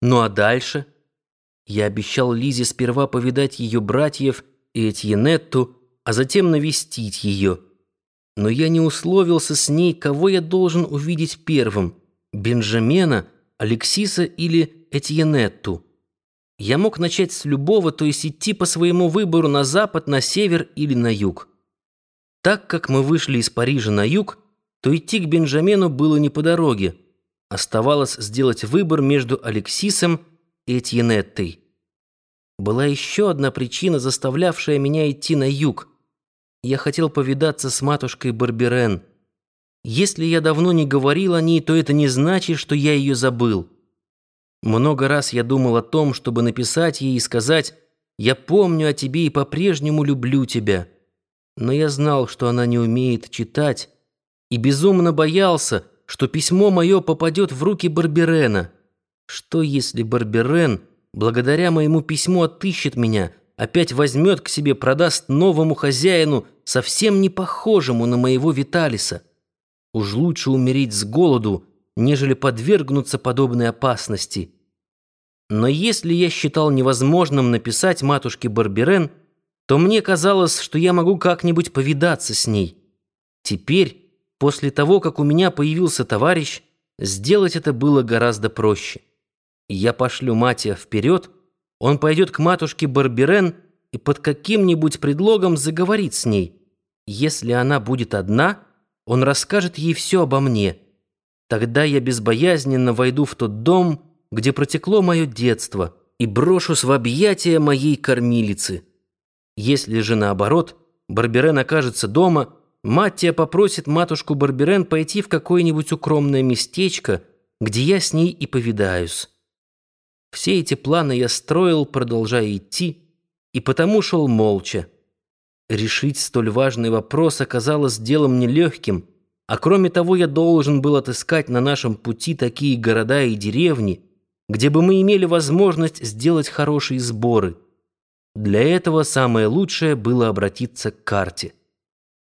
Ну а дальше? Я обещал Лизе сперва повидать ее братьев и Этьенетту, а затем навестить ее. Но я не условился с ней, кого я должен увидеть первым – Бенджамена, Алексиса или Этьенетту. Я мог начать с любого, то есть идти по своему выбору на запад, на север или на юг. Так как мы вышли из Парижа на юг, то идти к Бенджамену было не по дороге. Оставалось сделать выбор между Алексисом и Этьенеттой. Была еще одна причина, заставлявшая меня идти на юг. Я хотел повидаться с матушкой Барберен. Если я давно не говорил о ней, то это не значит, что я ее забыл. Много раз я думал о том, чтобы написать ей и сказать «Я помню о тебе и по-прежнему люблю тебя». Но я знал, что она не умеет читать, и безумно боялся, что письмо мое попадет в руки Барберена. Что если Барберен, благодаря моему письму, отыщет меня, опять возьмет к себе, продаст новому хозяину, совсем не похожему на моего Виталиса? Уж лучше умереть с голоду, нежели подвергнуться подобной опасности. Но если я считал невозможным написать матушке Барберен, то мне казалось, что я могу как-нибудь повидаться с ней. Теперь, после того, как у меня появился товарищ, сделать это было гораздо проще. Я пошлю Матия вперед, он пойдет к матушке Барберен и под каким-нибудь предлогом заговорит с ней. Если она будет одна, он расскажет ей все обо мне — Тогда я безбоязненно войду в тот дом, где протекло мое детство, и брошусь в объятия моей кормилицы. Если же наоборот, Барберен окажется дома, Маттия попросит матушку Барберен пойти в какое-нибудь укромное местечко, где я с ней и повидаюсь. Все эти планы я строил, продолжая идти, и потому шел молча. Решить столь важный вопрос оказалось делом нелегким — а кроме того, я должен был отыскать на нашем пути такие города и деревни, где бы мы имели возможность сделать хорошие сборы. Для этого самое лучшее было обратиться к карте.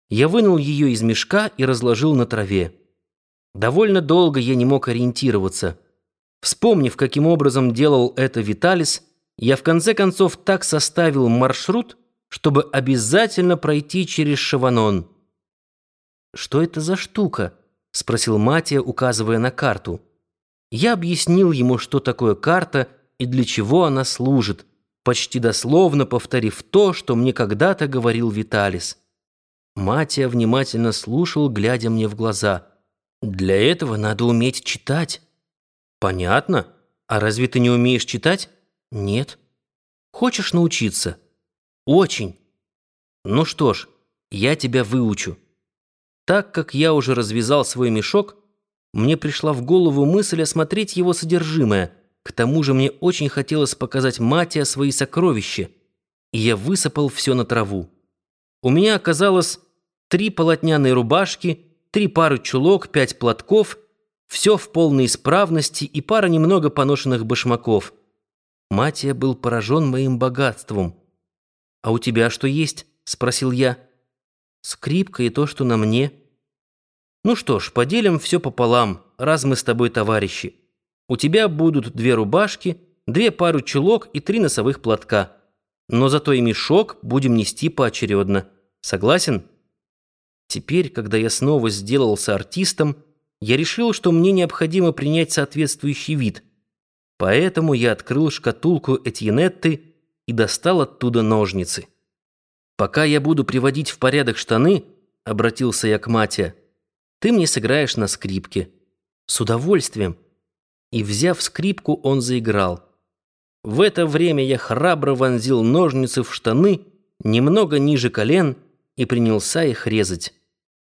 Я вынул ее из мешка и разложил на траве. Довольно долго я не мог ориентироваться. Вспомнив, каким образом делал это Виталис, я в конце концов так составил маршрут, чтобы обязательно пройти через Шаванон. «Что это за штука?» — спросил Матия, указывая на карту. Я объяснил ему, что такое карта и для чего она служит, почти дословно повторив то, что мне когда-то говорил Виталис. Матия внимательно слушал, глядя мне в глаза. «Для этого надо уметь читать». «Понятно. А разве ты не умеешь читать?» «Нет». «Хочешь научиться?» «Очень». «Ну что ж, я тебя выучу». Так как я уже развязал свой мешок, мне пришла в голову мысль осмотреть его содержимое. К тому же мне очень хотелось показать Матия свои сокровища, и я высыпал все на траву. У меня оказалось три полотняные рубашки, три пары чулок, пять платков, все в полной исправности и пара немного поношенных башмаков. Матия был поражен моим богатством. «А у тебя что есть?» — спросил я. Скрипка и то, что на мне. Ну что ж, поделим все пополам, раз мы с тобой товарищи. У тебя будут две рубашки, две пары чулок и три носовых платка. Но зато и мешок будем нести поочередно. Согласен? Теперь, когда я снова сделался артистом, я решил, что мне необходимо принять соответствующий вид. Поэтому я открыл шкатулку Этьенетты и достал оттуда ножницы. «Пока я буду приводить в порядок штаны», — обратился я к Мате, — «ты мне сыграешь на скрипке». «С удовольствием». И, взяв скрипку, он заиграл. В это время я храбро вонзил ножницы в штаны, немного ниже колен, и принялся их резать.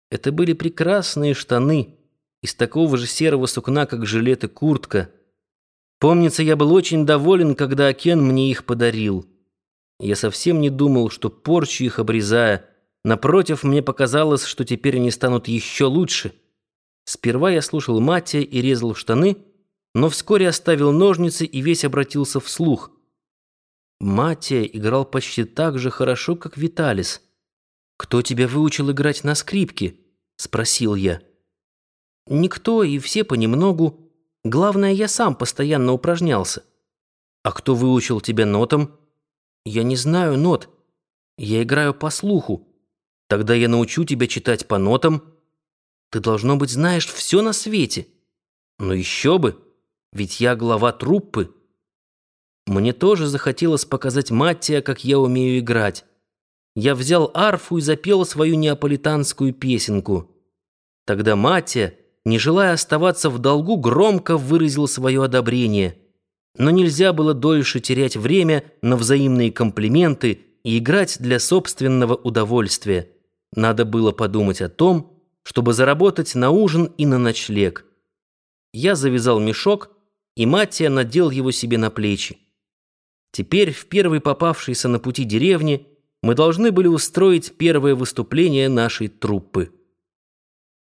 Это были прекрасные штаны, из такого же серого сукна, как жилет и куртка. Помнится, я был очень доволен, когда Акен мне их подарил. Я совсем не думал, что порчу их обрезая. Напротив, мне показалось, что теперь они станут еще лучше. Сперва я слушал Матия и резал штаны, но вскоре оставил ножницы и весь обратился вслух. Матия играл почти так же хорошо, как Виталис. «Кто тебя выучил играть на скрипке?» — спросил я. «Никто и все понемногу. Главное, я сам постоянно упражнялся. А кто выучил тебя нотам? Я не знаю нот. Я играю по слуху. Тогда я научу тебя читать по нотам. Ты, должно быть, знаешь все на свете. Ну еще бы, ведь я глава труппы. Мне тоже захотелось показать Маттия, как я умею играть. Я взял арфу и запел свою неаполитанскую песенку. Тогда Маттия, не желая оставаться в долгу, громко выразил свое одобрение. Но нельзя было дольше терять время на взаимные комплименты и играть для собственного удовольствия. Надо было подумать о том, чтобы заработать на ужин и на ночлег. Я завязал мешок, и Маттия надел его себе на плечи. Теперь в первой попавшейся на пути деревне мы должны были устроить первое выступление нашей труппы.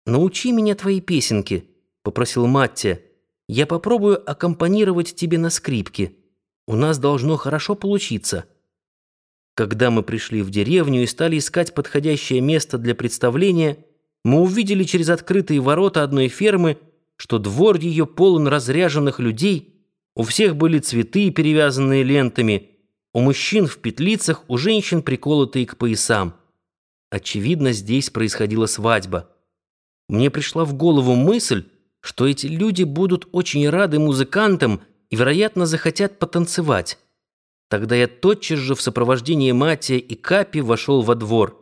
«Научи меня твои песенки», — попросил Маттия. «Я попробую аккомпанировать тебе на скрипке. У нас должно хорошо получиться». Когда мы пришли в деревню и стали искать подходящее место для представления, мы увидели через открытые ворота одной фермы, что двор ее полон разряженных людей, у всех были цветы, перевязанные лентами, у мужчин в петлицах, у женщин приколотые к поясам. Очевидно, здесь происходила свадьба. Мне пришла в голову мысль, что эти люди будут очень рады музыкантам и, вероятно, захотят потанцевать. Тогда я тотчас же в сопровождении Матия и Капи вошел во двор.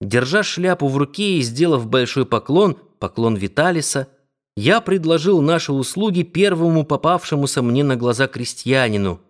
Держа шляпу в руке и сделав большой поклон, поклон Виталиса, я предложил наши услуги первому попавшемуся мне на глаза крестьянину –